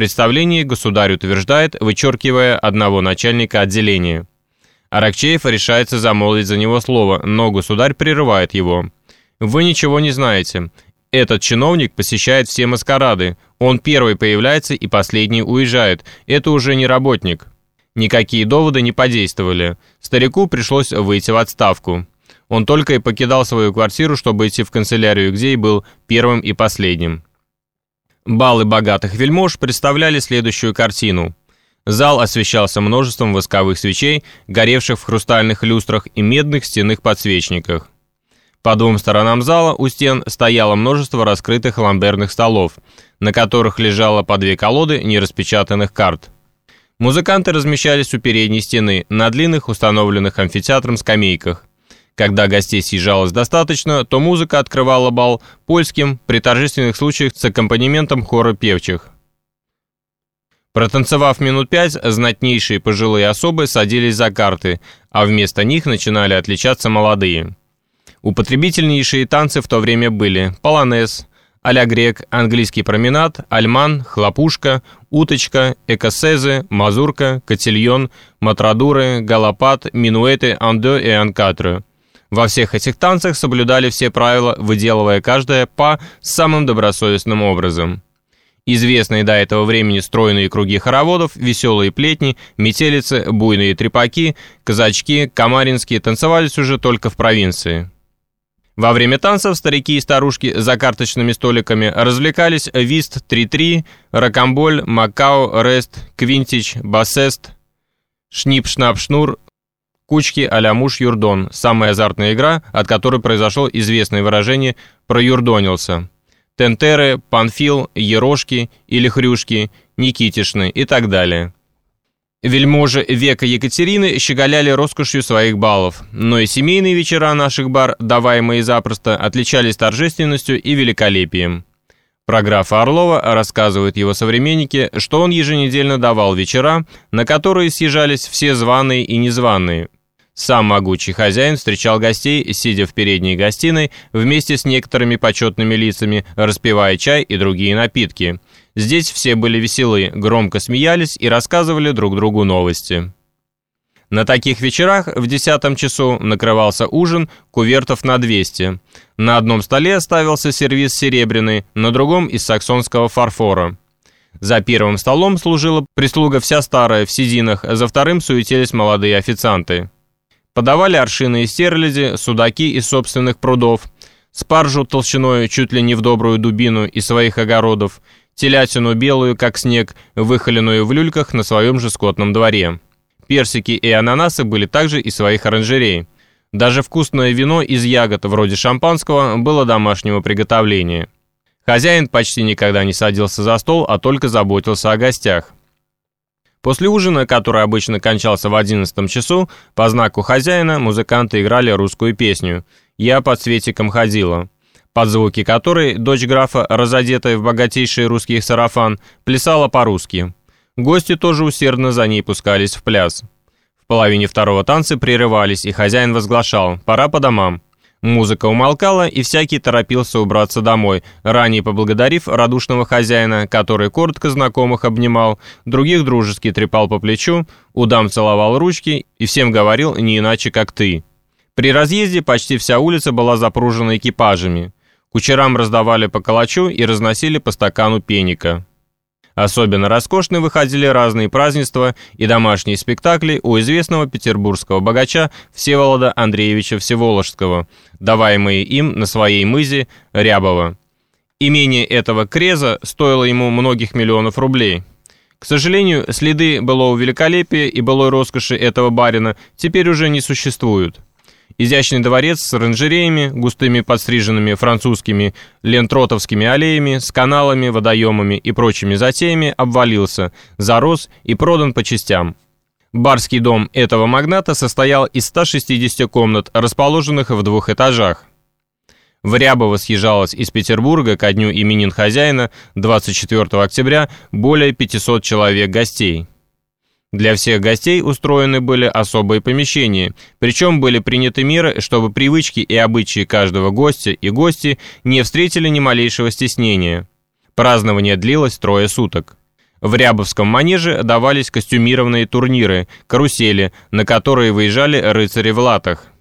представлении государь утверждает, вычеркивая одного начальника отделения. Аракчеев решается замолвить за него слово, но государь прерывает его. «Вы ничего не знаете. Этот чиновник посещает все маскарады. Он первый появляется и последний уезжает. Это уже не работник». Никакие доводы не подействовали. Старику пришлось выйти в отставку. Он только и покидал свою квартиру, чтобы идти в канцелярию, где и был первым и последним. Балы богатых вельмож представляли следующую картину. Зал освещался множеством восковых свечей, горевших в хрустальных люстрах и медных стенных подсвечниках. По двум сторонам зала у стен стояло множество раскрытых ламберных столов, на которых лежало по две колоды нераспечатанных карт. Музыканты размещались у передней стены, на длинных установленных амфитеатром скамейках. Когда гостей съезжалось достаточно, то музыка открывала бал польским, при торжественных случаях с аккомпанементом хора певчих. Протанцевав минут пять, знатнейшие пожилые особы садились за карты, а вместо них начинали отличаться молодые. Употребительнейшие танцы в то время были полонез, а грек, английский променад, альман, хлопушка, уточка, экосезы, мазурка, котельон, матрадуры, галопат, минуэты, андо и анкатры. Во всех этих танцах соблюдали все правила, выделывая каждое по самым добросовестным образом. Известные до этого времени стройные круги хороводов, веселые плетни, метелицы, буйные трепаки, казачки, комаринские танцевались уже только в провинции. Во время танцев старики и старушки за карточными столиками развлекались вист, три-три, рокамболь, макао, рест, квинтич, бассет, шнип-шнап-шнур, кучки а-ля муш, юрдон, самая азартная игра, от которой произошло известное выражение «проюрдонился». Тентеры, панфил, ерошки или хрюшки, никитишны и так далее. Вельможи века Екатерины щеголяли роскошью своих балов, но и семейные вечера наших бар, даваемые запросто, отличались торжественностью и великолепием. Про графа Орлова рассказывают его современники, что он еженедельно давал вечера, на которые съезжались все званые и незваные – сам могучий хозяин встречал гостей, сидя в передней гостиной, вместе с некоторыми почетными лицами, распивая чай и другие напитки. Здесь все были веселы, громко смеялись и рассказывали друг другу новости. На таких вечерах в десятом часу накрывался ужин кувертов на 200. На одном столе ставился сервиз серебряный, на другом из саксонского фарфора. За первым столом служила прислуга вся старая, в сединах, за вторым суетились молодые официанты. Подавали аршины и стерляди, судаки из собственных прудов, спаржу толщиной чуть ли не в добрую дубину из своих огородов, телятину белую, как снег, выхоленную в люльках на своем же скотном дворе. Персики и ананасы были также из своих оранжерей. Даже вкусное вино из ягод, вроде шампанского, было домашнего приготовления. Хозяин почти никогда не садился за стол, а только заботился о гостях. После ужина, который обычно кончался в 11 часу, по знаку хозяина музыканты играли русскую песню «Я под цветиком ходила», под звуки которой дочь графа, разодетая в богатейший русский сарафан, плясала по-русски. Гости тоже усердно за ней пускались в пляс. В половине второго танца прерывались, и хозяин возглашал «Пора по домам». Музыка умолкала, и всякий торопился убраться домой, ранее поблагодарив радушного хозяина, который коротко знакомых обнимал, других дружески трепал по плечу, у дам целовал ручки и всем говорил не иначе, как ты. При разъезде почти вся улица была запружена экипажами. Кучерам раздавали по калачу и разносили по стакану пеника. Особенно роскошны выходили разные празднества и домашние спектакли у известного петербургского богача Всеволода Андреевича Всеволожского, даваемые им на своей мызе Рябова. Имение этого креза стоило ему многих миллионов рублей. К сожалению, следы былого великолепия и былой роскоши этого барина теперь уже не существуют. Изящный дворец с оранжереями, густыми подстриженными французскими лентротовскими аллеями, с каналами, водоемами и прочими затеями обвалился, зарос и продан по частям. Барский дом этого магната состоял из 160 комнат, расположенных в двух этажах. В Рябово съезжалось из Петербурга ко дню именин хозяина 24 октября более 500 человек гостей. Для всех гостей устроены были особые помещения, причем были приняты меры, чтобы привычки и обычаи каждого гостя и гости не встретили ни малейшего стеснения. Празднование длилось трое суток. В Рябовском манеже давались костюмированные турниры, карусели, на которые выезжали рыцари в латах.